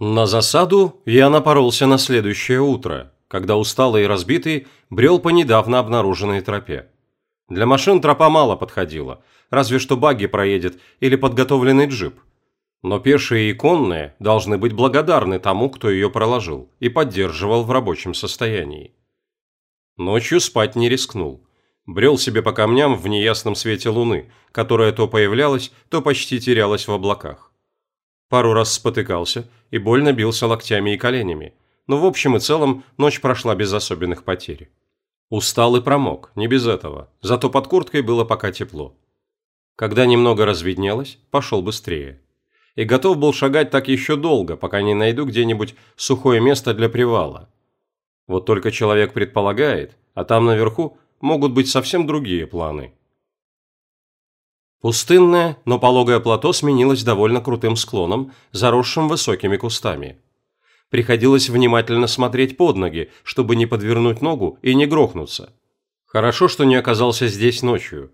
На засаду я напоролся на следующее утро, когда усталый и разбитый брел по недавно обнаруженной тропе. Для машин тропа мало подходила, разве что багги проедет или подготовленный джип. Но пешие и конные должны быть благодарны тому, кто ее проложил и поддерживал в рабочем состоянии. Ночью спать не рискнул. Брел себе по камням в неясном свете луны, которая то появлялась, то почти терялась в облаках. Пару раз спотыкался и больно бился локтями и коленями, но в общем и целом ночь прошла без особенных потерь. Устал и промок, не без этого, зато под курткой было пока тепло. Когда немного разведнелось, пошел быстрее. И готов был шагать так еще долго, пока не найду где-нибудь сухое место для привала. Вот только человек предполагает, а там наверху могут быть совсем другие планы. Пустынное, но пологое плато сменилось довольно крутым склоном, заросшим высокими кустами. Приходилось внимательно смотреть под ноги, чтобы не подвернуть ногу и не грохнуться. Хорошо, что не оказался здесь ночью.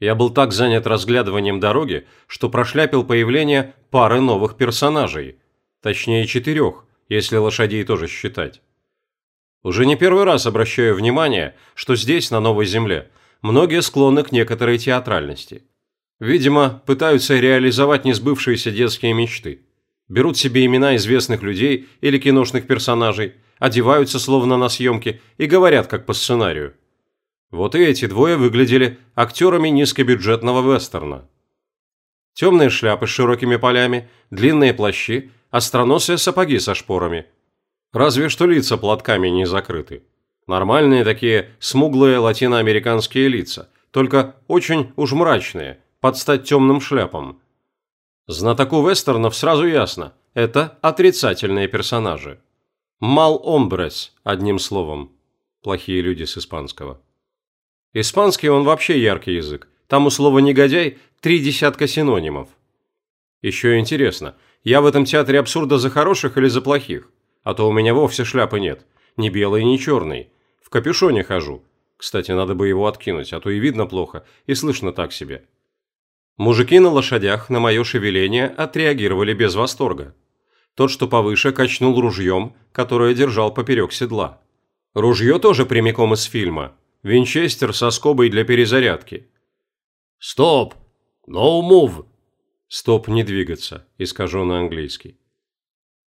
Я был так занят разглядыванием дороги, что прошляпил появление пары новых персонажей. Точнее, четырех, если лошадей тоже считать. Уже не первый раз обращаю внимание, что здесь, на Новой Земле, многие склонны к некоторой театральности. Видимо, пытаются реализовать несбывшиеся детские мечты. Берут себе имена известных людей или киношных персонажей, одеваются словно на съемке и говорят как по сценарию. Вот и эти двое выглядели актерами низкобюджетного вестерна. Темные шляпы с широкими полями, длинные плащи, остроносые сапоги со шпорами – Разве что лица платками не закрыты. Нормальные такие смуглые латиноамериканские лица, только очень уж мрачные, под стать темным шляпам. Знатоку вестернов сразу ясно – это отрицательные персонажи. Мал омбрес, одним словом. Плохие люди с испанского. Испанский он вообще яркий язык. Там у слова «негодяй» три десятка синонимов. Еще интересно, я в этом театре абсурда за хороших или за плохих? а то у меня вовсе шляпы нет. Ни белой, ни черной. В капюшоне хожу. Кстати, надо бы его откинуть, а то и видно плохо, и слышно так себе. Мужики на лошадях на мое шевеление отреагировали без восторга. Тот, что повыше, качнул ружьем, которое держал поперек седла. Ружье тоже прямиком из фильма. Винчестер со скобой для перезарядки. «Стоп! No move!» «Стоп, не двигаться», искаженный английский.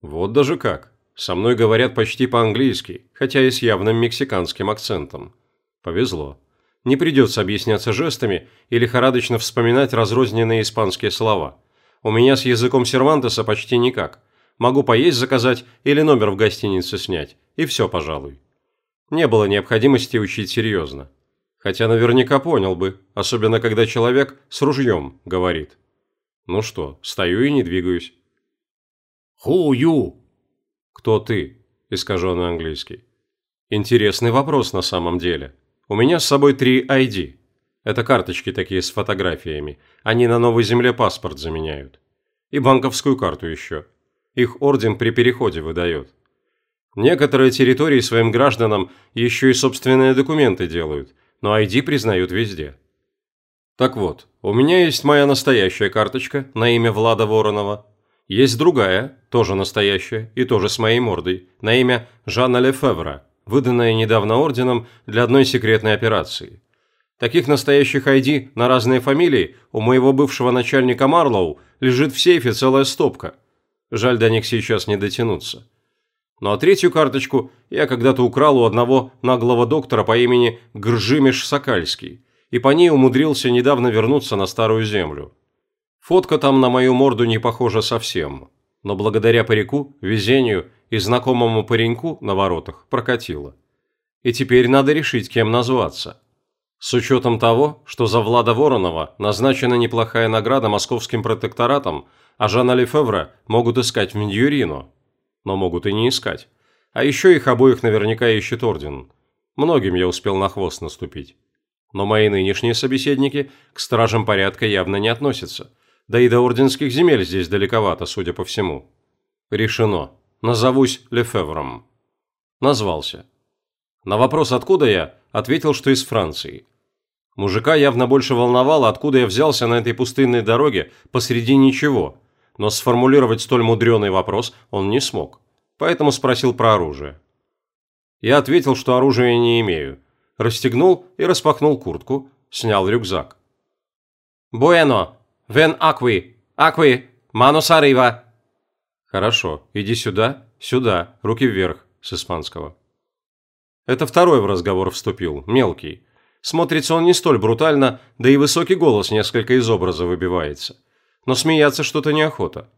Вот даже как. Со мной говорят почти по-английски, хотя и с явным мексиканским акцентом. Повезло. Не придется объясняться жестами и лихорадочно вспоминать разрозненные испанские слова. У меня с языком Сервантеса почти никак. Могу поесть заказать или номер в гостинице снять. И все, пожалуй. Не было необходимости учить серьезно. Хотя наверняка понял бы, особенно когда человек с ружьем говорит. Ну что, стою и не двигаюсь. «Who you?» «Кто ты?» – искаженный английский. Интересный вопрос на самом деле. У меня с собой три ID. Это карточки такие с фотографиями. Они на новой земле паспорт заменяют. И банковскую карту еще. Их орден при переходе выдает. Некоторые территории своим гражданам еще и собственные документы делают, но ID признают везде. Так вот, у меня есть моя настоящая карточка на имя Влада Воронова, есть другая, тоже настоящая и тоже с моей мордой, на имя Жанна Лефевра, выданная недавно орденом для одной секретной операции. Таких настоящих ID на разные фамилии у моего бывшего начальника Марлоу лежит в сейфе целая стопка. Жаль, до них сейчас не дотянуться. Ну а третью карточку я когда-то украл у одного наглого доктора по имени Гржимиш Сокальский, и по ней умудрился недавно вернуться на Старую Землю. Фотка там на мою морду не похожа совсем, но благодаря парику, везению и знакомому пареньку на воротах прокатило. И теперь надо решить, кем назваться. С учетом того, что за Влада Воронова назначена неплохая награда московским протекторатом, а Жана Лефевра могут искать в Ньюрино. Но могут и не искать. А еще их обоих наверняка ищет орден. Многим я успел на хвост наступить. Но мои нынешние собеседники к стражам порядка явно не относятся – да и до орденских земель здесь далековато, судя по всему. Решено. Назовусь Лефевром. Назвался. На вопрос, откуда я, ответил, что из Франции. Мужика явно больше волновало, откуда я взялся на этой пустынной дороге посреди ничего. но сформулировать столь мудреный вопрос он не смог, поэтому спросил про оружие. Я ответил, что оружия не имею, расстегнул и распахнул куртку, снял рюкзак. «Буэно! Вен акви! Акви! Манус арива!» «Хорошо, иди сюда, сюда, руки вверх», с испанского. Это второй в разговор вступил, мелкий. Смотрится он не столь брутально, да и высокий голос несколько из образа выбивается. Но смеяться что-то неохота.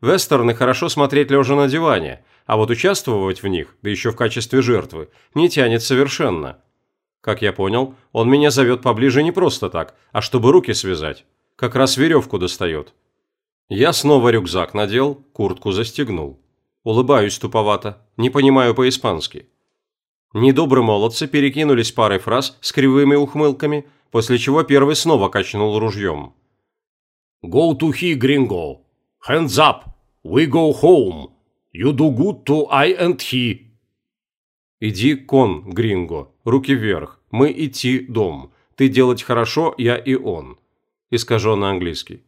Вестерны хорошо смотреть лежа на диване, а вот участвовать в них, да еще в качестве жертвы, не тянет совершенно. Как я понял, он меня зовет поближе не просто так, а чтобы руки связать. Как раз веревку достает. Я снова рюкзак надел, куртку застегнул. Улыбаюсь туповато, не понимаю по-испански. Недобрые молодцы перекинулись парой фраз с кривыми ухмылками, после чего первый снова качнул ружьем. Go to he, gringo. Hands up. We go home. You do good to I and he. Иди, кон, гринго. Руки вверх. Мы идти дом. Ты делать хорошо, я и он. Искаженно английский.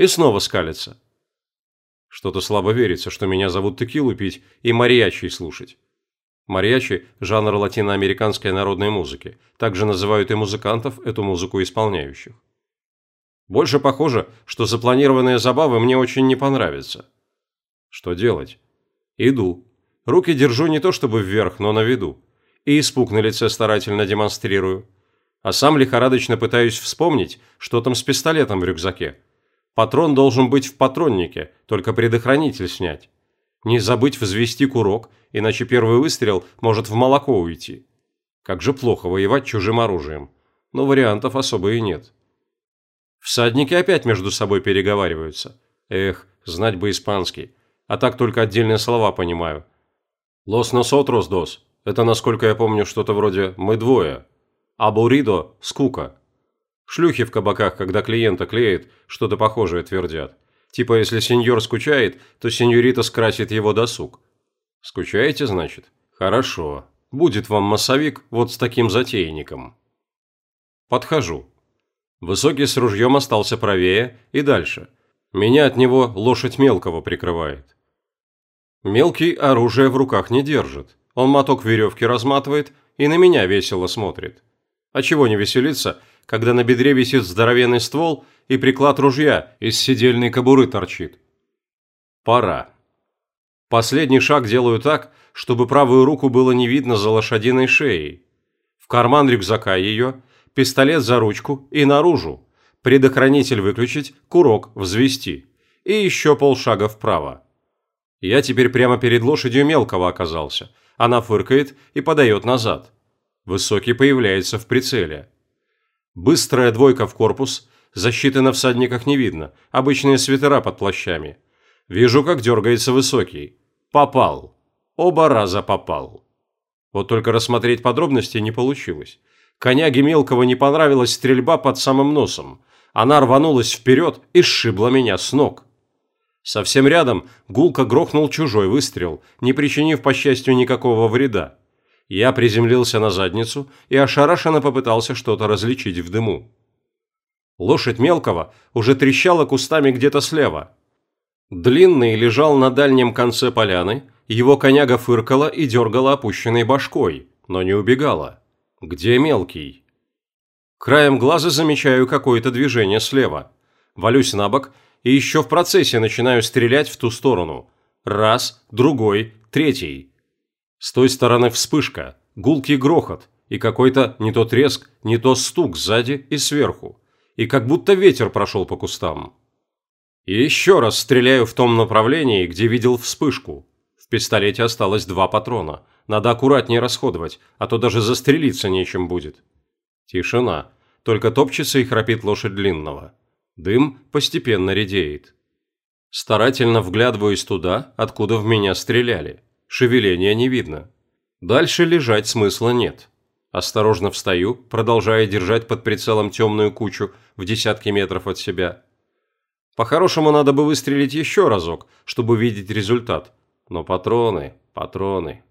И снова скалится. Что-то слабо верится, что меня зовут текилу пить и мариачи слушать. Мариачи – жанр латиноамериканской народной музыки. Также называют и музыкантов, эту музыку исполняющих. Больше похоже, что запланированные забавы мне очень не понравятся. Что делать? Иду. Руки держу не то чтобы вверх, но на виду. И испуг на лице старательно демонстрирую. А сам лихорадочно пытаюсь вспомнить, что там с пистолетом в рюкзаке. Патрон должен быть в патроннике, только предохранитель снять. Не забыть взвести курок, иначе первый выстрел может в молоко уйти. Как же плохо воевать чужим оружием. Но вариантов особо и нет. Всадники опять между собой переговариваются. Эх, знать бы испанский. А так только отдельные слова понимаю. «Лос носотрос дос» – это, насколько я помню, что-то вроде «мы двое». «Абуридо» – скука. Шлюхи в кабаках, когда клиента клеит, что-то похожее твердят. Типа, если сеньор скучает, то сеньорита скрасит его досуг. Скучаете, значит? Хорошо. Будет вам массовик вот с таким затейником. Подхожу. Высокий с ружьем остался правее и дальше. Меня от него лошадь мелкого прикрывает. Мелкий оружие в руках не держит. Он моток веревки разматывает и на меня весело смотрит. А чего не веселиться, когда на бедре висит здоровенный ствол и приклад ружья из седельной кобуры торчит. Пора. Последний шаг делаю так, чтобы правую руку было не видно за лошадиной шеей. В карман рюкзака ее, пистолет за ручку и наружу. Предохранитель выключить, курок взвести. И еще полшага вправо. Я теперь прямо перед лошадью мелкого оказался. Она фыркает и подает назад. Высокий появляется в прицеле. Быстрая двойка в корпус, Защиты на всадниках не видно, обычные свитера под плащами. Вижу, как дергается высокий. Попал. Оба раза попал. Вот только рассмотреть подробности не получилось. Коняге мелкого не понравилась стрельба под самым носом. Она рванулась вперед и сшибла меня с ног. Совсем рядом гулко грохнул чужой выстрел, не причинив, по счастью, никакого вреда. Я приземлился на задницу и ошарашенно попытался что-то различить в дыму. Лошадь мелкого уже трещала кустами где-то слева. Длинный лежал на дальнем конце поляны, его коняга фыркала и дергала опущенной башкой, но не убегала. Где мелкий? Краем глаза замечаю какое-то движение слева. Валюсь на бок и еще в процессе начинаю стрелять в ту сторону. Раз, другой, третий. С той стороны вспышка, гулкий грохот и какой-то не то треск, не то стук сзади и сверху и как будто ветер прошел по кустам. И еще раз стреляю в том направлении, где видел вспышку. В пистолете осталось два патрона. Надо аккуратнее расходовать, а то даже застрелиться нечем будет. Тишина. Только топчется и храпит лошадь длинного. Дым постепенно редеет. Старательно вглядываюсь туда, откуда в меня стреляли. Шевеления не видно. Дальше лежать смысла нет. Осторожно встаю, продолжая держать под прицелом темную кучу в десятки метров от себя. По-хорошему надо бы выстрелить еще разок, чтобы видеть результат. Но патроны, патроны.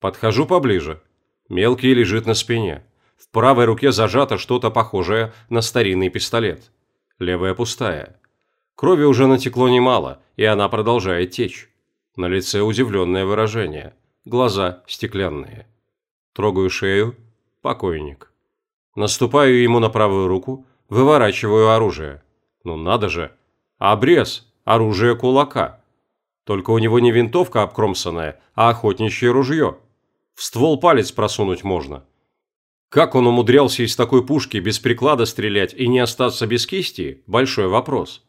Подхожу поближе. Мелкий лежит на спине. В правой руке зажато что-то похожее на старинный пистолет. Левая пустая. Крови уже натекло немало, и она продолжает течь. На лице удивленное выражение. Глаза стеклянные. Трогаю шею. Покойник. Наступаю ему на правую руку, выворачиваю оружие. Ну надо же. Обрез. Оружие кулака. Только у него не винтовка обкромсанная, а охотничье ружье. В ствол палец просунуть можно. Как он умудрялся из такой пушки без приклада стрелять и не остаться без кисти – большой вопрос.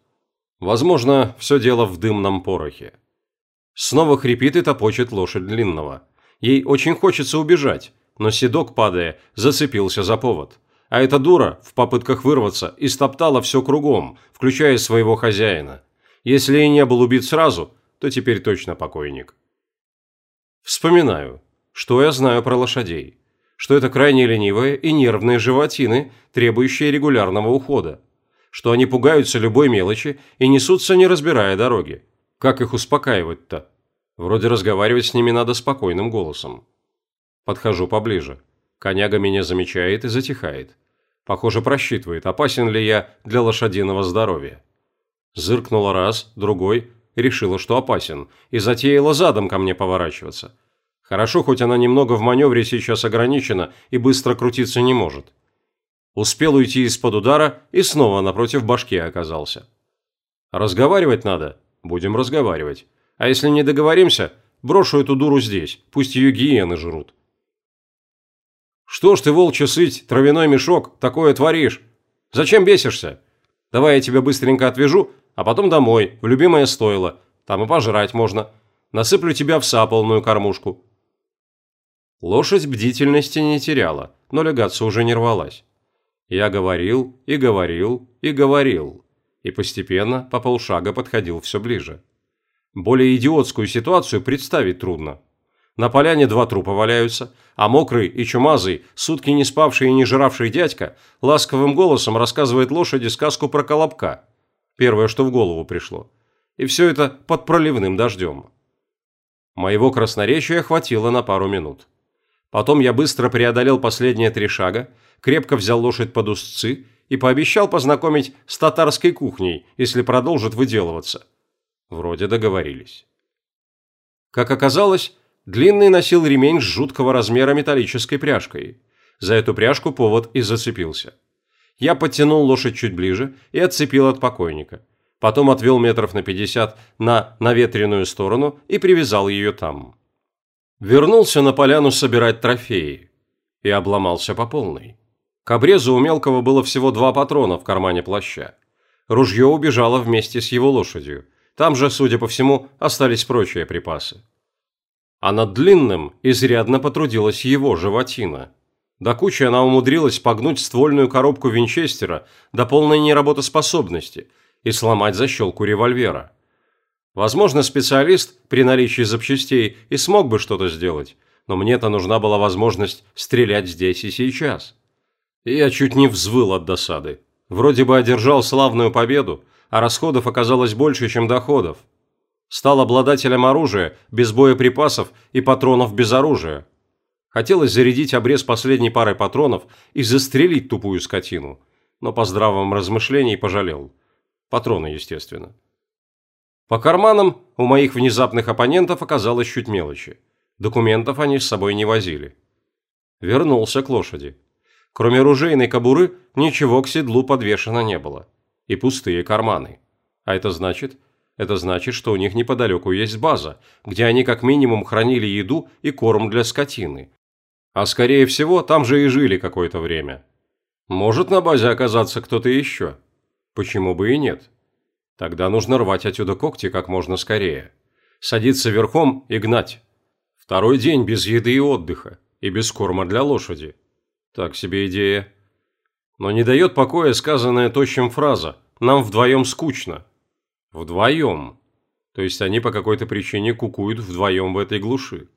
Возможно, все дело в дымном порохе. Снова хрипит и топочет лошадь длинного. Ей очень хочется убежать, но седок, падая, зацепился за повод. А эта дура в попытках вырваться истоптала все кругом, включая своего хозяина. Если и не был убит сразу, то теперь точно покойник. Вспоминаю, что я знаю про лошадей. Что это крайне ленивые и нервные животины, требующие регулярного ухода. Что они пугаются любой мелочи и несутся, не разбирая дороги. Как их успокаивать-то? Вроде разговаривать с ними надо спокойным голосом. Подхожу поближе. Коняга меня замечает и затихает. Похоже, просчитывает, опасен ли я для лошадиного здоровья. Зыркнула раз, другой, решила, что опасен, и затеяла задом ко мне поворачиваться. Хорошо, хоть она немного в маневре сейчас ограничена и быстро крутиться не может. Успел уйти из-под удара и снова напротив башки оказался. Разговаривать надо, Будем разговаривать. А если не договоримся, брошу эту дуру здесь, пусть ее гиены жрут. Что ж ты, волчья сыть, травяной мешок, такое творишь? Зачем бесишься? Давай я тебя быстренько отвяжу, а потом домой, в любимое стойло. Там и пожрать можно. Насыплю тебя в са полную кормушку. Лошадь бдительности не теряла, но лягаться уже не рвалась. Я говорил и говорил и говорил и постепенно по полшага подходил все ближе. Более идиотскую ситуацию представить трудно. На поляне два трупа валяются, а мокрый и чумазый, сутки не спавший и не жравший дядька, ласковым голосом рассказывает лошади сказку про колобка. Первое, что в голову пришло. И все это под проливным дождем. Моего красноречия хватило на пару минут. Потом я быстро преодолел последние три шага, крепко взял лошадь под узцы и пообещал познакомить с татарской кухней, если продолжит выделываться. Вроде договорились. Как оказалось, Длинный носил ремень с жуткого размера металлической пряжкой. За эту пряжку повод и зацепился. Я подтянул лошадь чуть ближе и отцепил от покойника. Потом отвел метров на пятьдесят на наветренную сторону и привязал ее там. Вернулся на поляну собирать трофеи. И обломался по полной. К обрезу у мелкого было всего два патрона в кармане плаща. Ружье убежало вместе с его лошадью. Там же, судя по всему, остались прочие припасы. А над длинным изрядно потрудилась его животина. До кучи она умудрилась погнуть ствольную коробку винчестера до полной неработоспособности и сломать защелку револьвера. Возможно, специалист при наличии запчастей и смог бы что-то сделать, но мне-то нужна была возможность стрелять здесь и сейчас. Я чуть не взвыл от досады. Вроде бы одержал славную победу, а расходов оказалось больше, чем доходов. Стал обладателем оружия, без боеприпасов и патронов без оружия. Хотелось зарядить обрез последней парой патронов и застрелить тупую скотину, но по здравом размышлении пожалел. Патроны, естественно. По карманам у моих внезапных оппонентов оказалось чуть мелочи. Документов они с собой не возили. Вернулся к лошади. Кроме ружейной кобуры, ничего к седлу подвешено не было. И пустые карманы. А это значит? Это значит, что у них неподалеку есть база, где они как минимум хранили еду и корм для скотины. А скорее всего, там же и жили какое-то время. Может на базе оказаться кто-то еще? Почему бы и нет? Тогда нужно рвать отсюда когти как можно скорее. Садиться верхом и гнать. Второй день без еды и отдыха, и без корма для лошади. Так себе идея. Но не дает покоя сказанная тощим фраза «нам вдвоем скучно». Вдвоем. То есть они по какой-то причине кукуют вдвоем в этой глуши.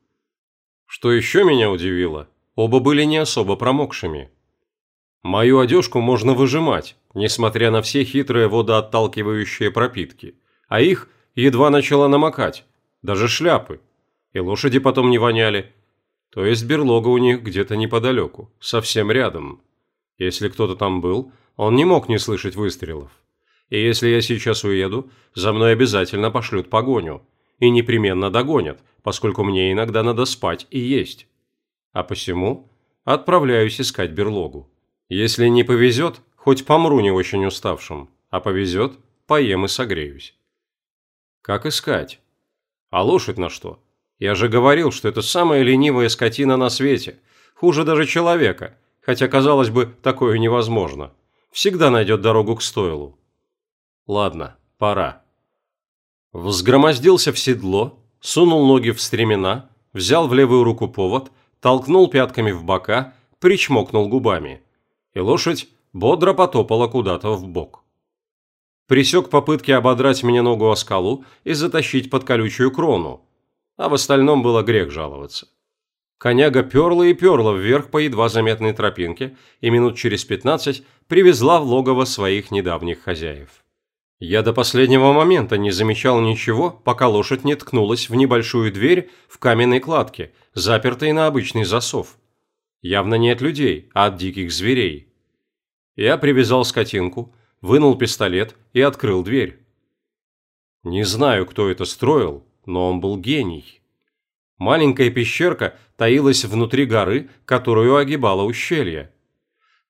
Что еще меня удивило, оба были не особо промокшими. Мою одежку можно выжимать, несмотря на все хитрые водоотталкивающие пропитки, а их едва начало намокать, даже шляпы. И лошади потом не воняли, то есть берлога у них где-то неподалеку, совсем рядом. Если кто-то там был, он не мог не слышать выстрелов. И если я сейчас уеду, за мной обязательно пошлют погоню. И непременно догонят, поскольку мне иногда надо спать и есть. А посему отправляюсь искать берлогу. Если не повезет, хоть помру не очень уставшим, а повезет, поем и согреюсь. Как искать? А лошадь на что? Я же говорил, что это самая ленивая скотина на свете. Хуже даже человека. Хотя, казалось бы, такое невозможно. Всегда найдет дорогу к стойлу. Ладно, пора. Взгромоздился в седло, сунул ноги в стремена, взял в левую руку повод, толкнул пятками в бока, причмокнул губами. И лошадь бодро потопала куда-то в бок. Присек попытки ободрать мне ногу о скалу и затащить под колючую крону, а в остальном было грех жаловаться. Коняга перла и перла вверх по едва заметной тропинке и минут через пятнадцать привезла в логово своих недавних хозяев. Я до последнего момента не замечал ничего, пока лошадь не ткнулась в небольшую дверь в каменной кладке, запертой на обычный засов. Явно не от людей, а от диких зверей. Я привязал скотинку, вынул пистолет и открыл дверь. Не знаю, кто это строил, но он был гений. Маленькая пещерка таилась внутри горы, которую огибало ущелье.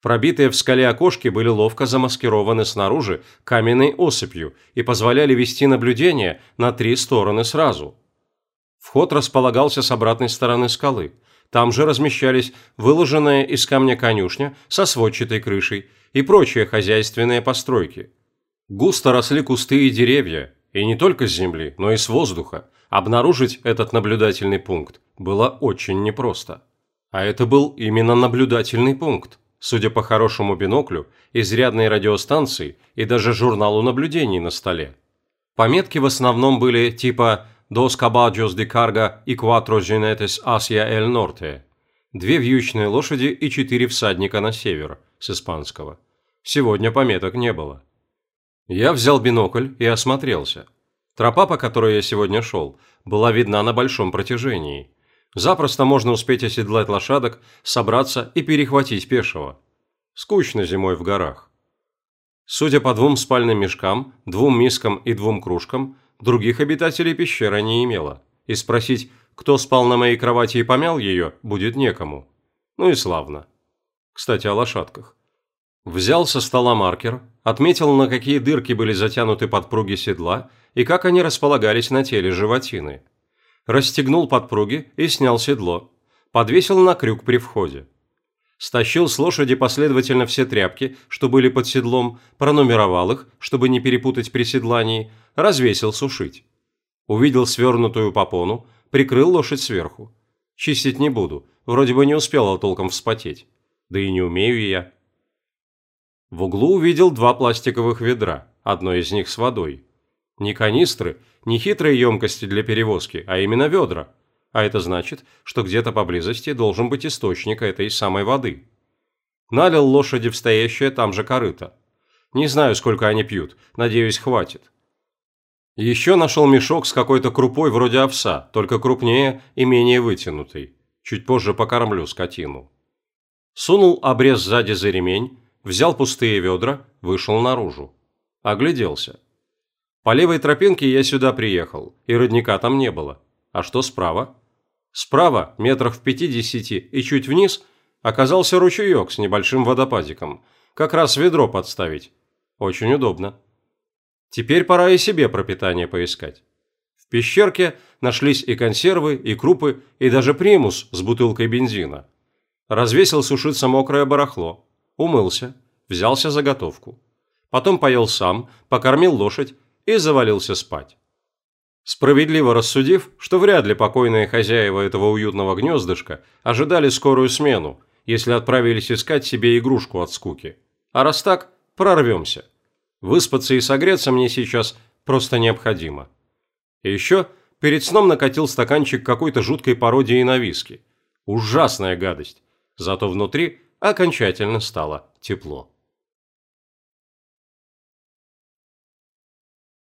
Пробитые в скале окошки были ловко замаскированы снаружи каменной осыпью и позволяли вести наблюдение на три стороны сразу. Вход располагался с обратной стороны скалы. Там же размещались выложенная из камня конюшня со сводчатой крышей и прочие хозяйственные постройки. Густо росли кусты и деревья, и не только с земли, но и с воздуха. Обнаружить этот наблюдательный пункт было очень непросто. А это был именно наблюдательный пункт. Судя по хорошему биноклю, изрядной радиостанции и даже журналу наблюдений на столе. Пометки в основном были типа «Dos caballos de carga y cuatro jinetes hacia el norte» – две вьючные лошади и четыре всадника на север с испанского. Сегодня пометок не было. Я взял бинокль и осмотрелся. Тропа, по которой я сегодня шел, была видна на большом протяжении – Запросто можно успеть оседлать лошадок, собраться и перехватить пешего. Скучно зимой в горах. Судя по двум спальным мешкам, двум мискам и двум кружкам, других обитателей пещеры не имело. И спросить, кто спал на моей кровати и помял ее, будет некому. Ну и славно. Кстати, о лошадках. Взял со стола маркер, отметил, на какие дырки были затянуты подпруги седла и как они располагались на теле животины – расстегнул подпруги и снял седло. Подвесил на крюк при входе. Стащил с лошади последовательно все тряпки, что были под седлом, пронумеровал их, чтобы не перепутать при седлании, развесил сушить. Увидел свернутую попону, прикрыл лошадь сверху. Чистить не буду, вроде бы не успела толком вспотеть. Да и не умею я. В углу увидел два пластиковых ведра, одно из них с водой. Не канистры, не хитрые емкости для перевозки, а именно ведра. А это значит, что где-то поблизости должен быть источник этой самой воды. Налил лошади в стоящее там же корыто. Не знаю, сколько они пьют, надеюсь, хватит. Еще нашел мешок с какой-то крупой вроде овса, только крупнее и менее вытянутый. Чуть позже покормлю скотину. Сунул обрез сзади за ремень, взял пустые ведра, вышел наружу. Огляделся. По левой тропинке я сюда приехал, и родника там не было. А что справа? Справа, метрах в пятидесяти и чуть вниз, оказался ручеек с небольшим водопадиком. Как раз ведро подставить. Очень удобно. Теперь пора и себе пропитание поискать. В пещерке нашлись и консервы, и крупы, и даже примус с бутылкой бензина. Развесил сушиться мокрое барахло. Умылся, взялся за готовку. Потом поел сам, покормил лошадь, и завалился спать. Справедливо рассудив, что вряд ли покойные хозяева этого уютного гнездышка ожидали скорую смену, если отправились искать себе игрушку от скуки. А раз так, прорвемся. Выспаться и согреться мне сейчас просто необходимо. И еще перед сном накатил стаканчик какой-то жуткой пародии на виски. Ужасная гадость. Зато внутри окончательно стало тепло.